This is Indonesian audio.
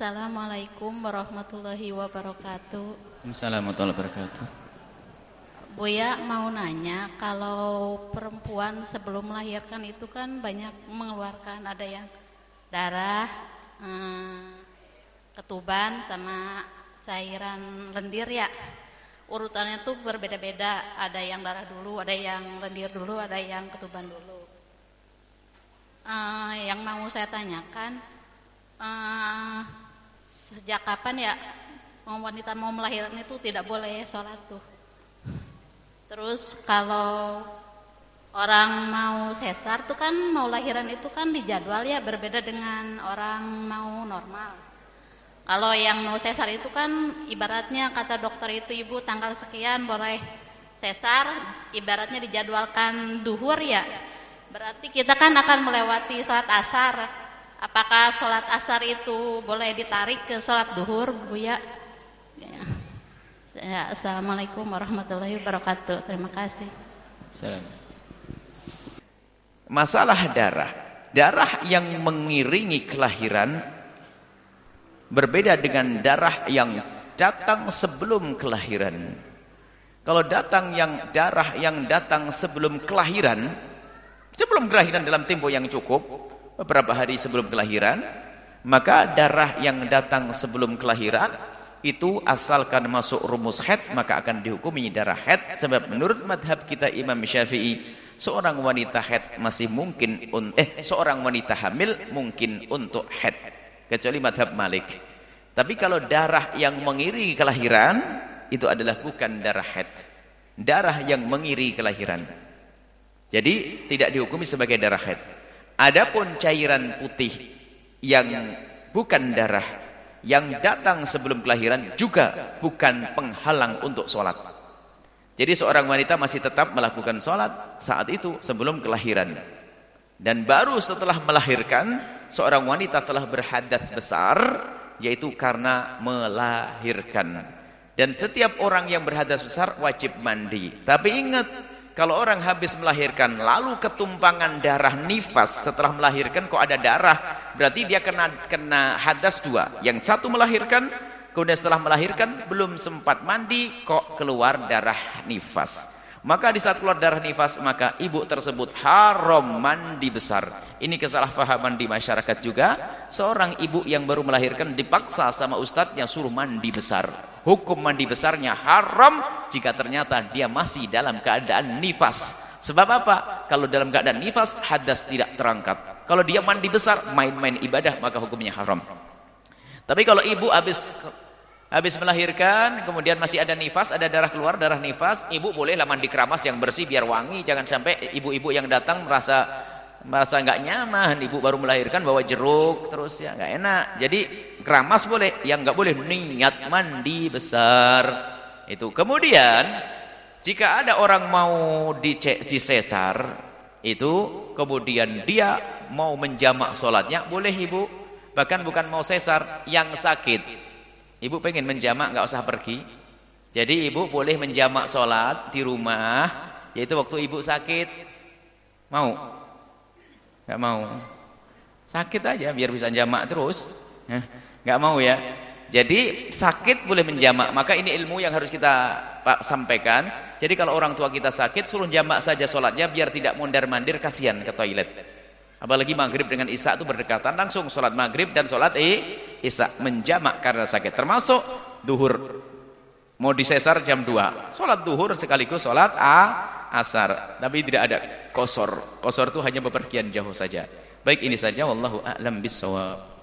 Assalamualaikum warahmatullahi wabarakatuh. Assalamualaikum warahmatullahi wabarakatuh. Buya mau nanya, kalau perempuan sebelum melahirkan itu kan banyak mengeluarkan ada yang darah, eh, ketuban sama cairan lendir ya. Urutannya tuh berbeda-beda, ada yang darah dulu, ada yang lendir dulu, ada yang ketuban dulu. Eh, yang mau saya tanyakan, eh, sejak kapan ya mau wanita mau melahirkan itu tidak boleh sholat tuh? Terus kalau orang mau sesar tuh kan mau lahiran itu kan dijadwal ya berbeda dengan orang mau normal. Kalau yang mau sesar itu kan ibaratnya kata dokter itu ibu tanggal sekian boleh sesar, ibaratnya dijadwalkan duhur ya. Berarti kita kan akan melewati sholat asar. Apakah sholat asar itu boleh ditarik ke sholat duhur, Bu ya? ya. Ya, Assalamualaikum warahmatullahi wabarakatuh. Terima kasih. Masalah darah. Darah yang mengiringi kelahiran berbeda dengan darah yang datang sebelum kelahiran. Kalau datang yang darah yang datang sebelum kelahiran, sebelum kelahiran dalam tempo yang cukup, beberapa hari sebelum kelahiran, maka darah yang datang sebelum kelahiran itu asalkan masuk rumus head maka akan dihukumi darah head sebab menurut madhab kita Imam Syafi'i seorang wanita head masih mungkin eh seorang wanita hamil mungkin untuk head kecuali madhab Malik. Tapi kalau darah yang mengiringi kelahiran itu adalah bukan darah head darah yang mengiringi kelahiran. Jadi tidak dihukumi sebagai darah head adapun cairan putih yang bukan darah yang datang sebelum kelahiran juga bukan penghalang untuk sholat. Jadi seorang wanita masih tetap melakukan sholat saat itu sebelum kelahiran. Dan baru setelah melahirkan, seorang wanita telah berhadat besar, yaitu karena melahirkan. Dan setiap orang yang berhadas besar wajib mandi. Tapi ingat, kalau orang habis melahirkan lalu ketumpangan darah nifas setelah melahirkan kok ada darah, berarti dia kena kena hadas dua. Yang satu melahirkan, kemudian setelah melahirkan belum sempat mandi kok keluar darah nifas. Maka di saat keluar darah nifas maka ibu tersebut haram mandi besar. Ini kesalahpahaman di masyarakat juga. Seorang ibu yang baru melahirkan dipaksa sama ustadznya suruh mandi besar hukum mandi besarnya haram jika ternyata dia masih dalam keadaan nifas. Sebab apa? kalau dalam keadaan nifas hadas tidak terangkat. Kalau dia mandi besar main-main ibadah maka hukumnya haram. Tapi kalau ibu habis habis melahirkan kemudian masih ada nifas ada darah keluar darah nifas ibu bolehlah mandi keramas yang bersih biar wangi. Jangan sampai ibu-ibu yang datang merasa merasa nggak nyaman. Ibu baru melahirkan bawa jeruk terus ya nggak enak. Jadi keramas boleh yang nggak boleh niat mandi besar itu. Kemudian jika ada orang mau disesar itu kemudian dia mau menjamak sholatnya boleh ibu. Bahkan bukan mau sesar yang sakit. Ibu pengen menjamak nggak usah pergi. Jadi ibu boleh menjamak sholat di rumah yaitu waktu ibu sakit. Mau? Gak mau. Sakit aja biar bisa jamak terus. Gak mau ya. Jadi sakit boleh menjamak. Maka ini ilmu yang harus kita sampaikan. Jadi kalau orang tua kita sakit suruh jamak saja sholatnya biar tidak mondar-mandir kasihan ke toilet. Apalagi maghrib dengan isya itu berdekatan langsung sholat maghrib dan sholat eh, isya menjamak karena sakit. Termasuk duhur. Mau disesar jam 2. Sholat duhur sekaligus sholat a, asar. Tapi tidak ada kosor. Kosor itu hanya bepergian jauh saja. Baik ini saja wallahu a'lam bissawab.